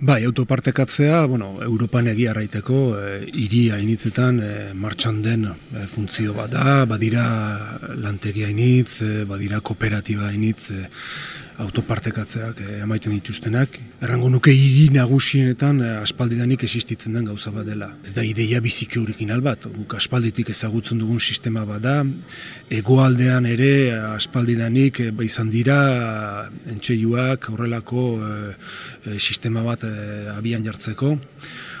Bai, autopartekatzea, bueno, Europan egia raiteko, e, iri hainitzetan e, martxan den e, funtzio bat da, badira lantegi hainitz, e, badira kooperatiba hainitz, e, autopartekatzeak emaiten dituztenak. Errango nuke hiri nagusienetan e, aspaldidanik existitzen den gauza bat dela. Ez da ideia biziki original bat, guk aspalditik ezagutzen dugun sistema bat da, egoaldean ere aspaldidanik e, izan dira entxeiuak horrelako e, sistema bat e, abian jartzeko.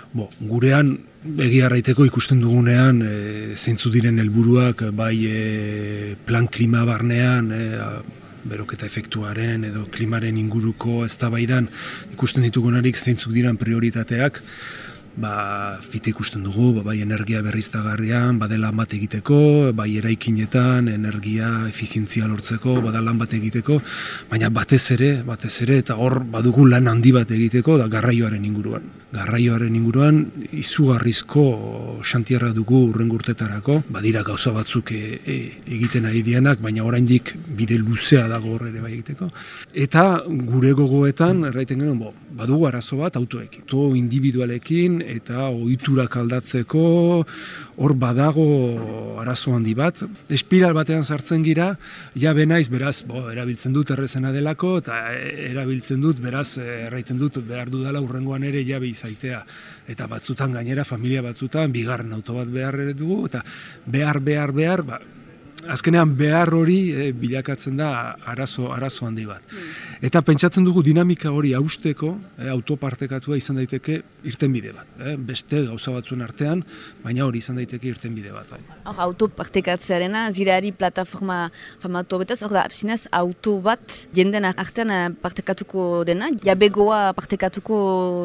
Bo, gurean egia raiteko ikusten dugunean e, zeintzu diren helburuak bai e, plan klima barnean e, beroketa efektuaren edo klimaren inguruko eztabaidan ikusten ditugunarik zeintzuk diran prioritateak ba, fite ikusten dugu, ba, bai energia berriztagarrian, badela bat egiteko, bai eraikinetan, energia efizientzia lortzeko, badala bat egiteko, baina batez ere, batez ere, eta hor badugu lan handi bat egiteko, da garraioaren inguruan. Garraioaren inguruan, izugarrizko xantierra dugu urrengurtetarako, badira gauza batzuk e, e, egiten ari dianak, baina oraindik bide luzea dago horre bai egiteko. Eta gure gogoetan, erraiten genuen, bo, badugu arazo bat autoekin. To individualekin, eta ohiturak aldatzeko hor badago arazo handi bat. Espiral batean sartzen gira, ja benaiz beraz, bo, erabiltzen dut errezena delako eta erabiltzen dut beraz erraiten dut behar dudala urrengoan ere jabe izaitea eta batzutan gainera familia batzutan bigarren auto bat behar dugu eta behar behar behar ba, azkenean behar hori e, bilakatzen da arazo arazo handi bat. Eta pentsatzen dugu dinamika hori hausteko, e, autopartekatua izan daiteke irtenbide bat. E, beste gauza batzuen artean, baina hori izan daiteke irtenbide bat. Hor, autopartekatzearena, zirari plataforma famatu betaz, hor da, zinez, auto bat jenden artean partekatuko dena, jabegoa partekatuko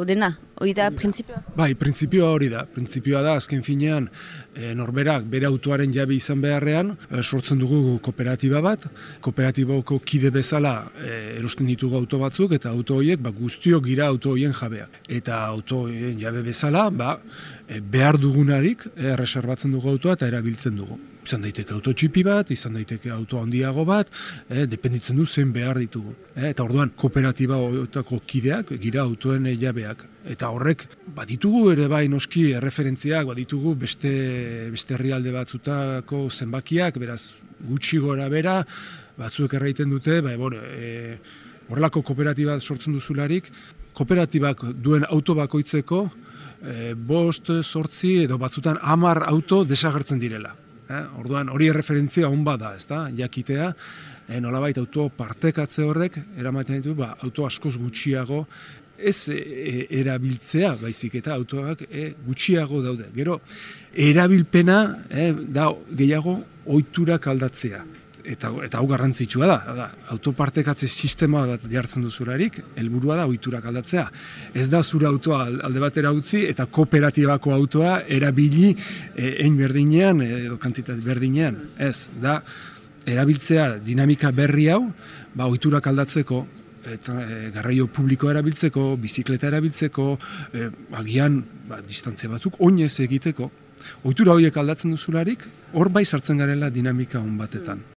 dena, hori da printzipioa? Bai, printzipioa hori da. Printzipioa da, azken finean, e, norberak bere autoaren jabe izan beharrean, sortzen dugu kooperatiba bat, kooperatiboko kide bezala e, erosten ditugu auto batzuk, eta auto horiek ba, guztio gira auto horien jabeak. Eta auto horien jabe bezala, ba, e, behar dugunarik, e, erreserbatzen dugu autoa eta erabiltzen dugu izan daiteke autotxipi bat, izan daiteke auto handiago bat, eh, dependitzen du zen behar ditugu. Eh, eta orduan, kooperatiba otako kideak, gira autoen jabeak. Eta horrek, baditugu ere bai noski erreferentziak, baditugu beste, beste herrialde batzutako zenbakiak, beraz, gutxi gora bera, batzuek erraiten dute, bai, bueno, e, horrelako kooperatiba sortzen duzularik, kooperatibak duen auto bakoitzeko, e, bost, sortzi edo batzutan amar auto desagertzen direla. Eh? Orduan hori erreferentzia hon bada, ez da, jakitea, eh, nolabait auto partekatze horrek, eramaten ditu, ba, auto askoz gutxiago, ez e, erabiltzea, baizik eta autoak e, gutxiago daude. Gero, erabilpena e, da gehiago oiturak aldatzea eta eta hau garrantzitsua da, da autopartekatze sistema bat jartzen duzurarik, helburua da ohiturak aldatzea. Ez da zure autoa alde batera utzi eta kooperatibako autoa erabili eh, ein berdinean edo kantitate berdinean. Ez, da erabiltzea dinamika berri hau, ba ohiturak aldatzeko eta e, garraio publiko erabiltzeko, bizikleta erabiltzeko, e, agian ba, distantzia batzuk oinez egiteko, ohitura horiek aldatzen duzularik, hor bai sartzen garela dinamika on batetan.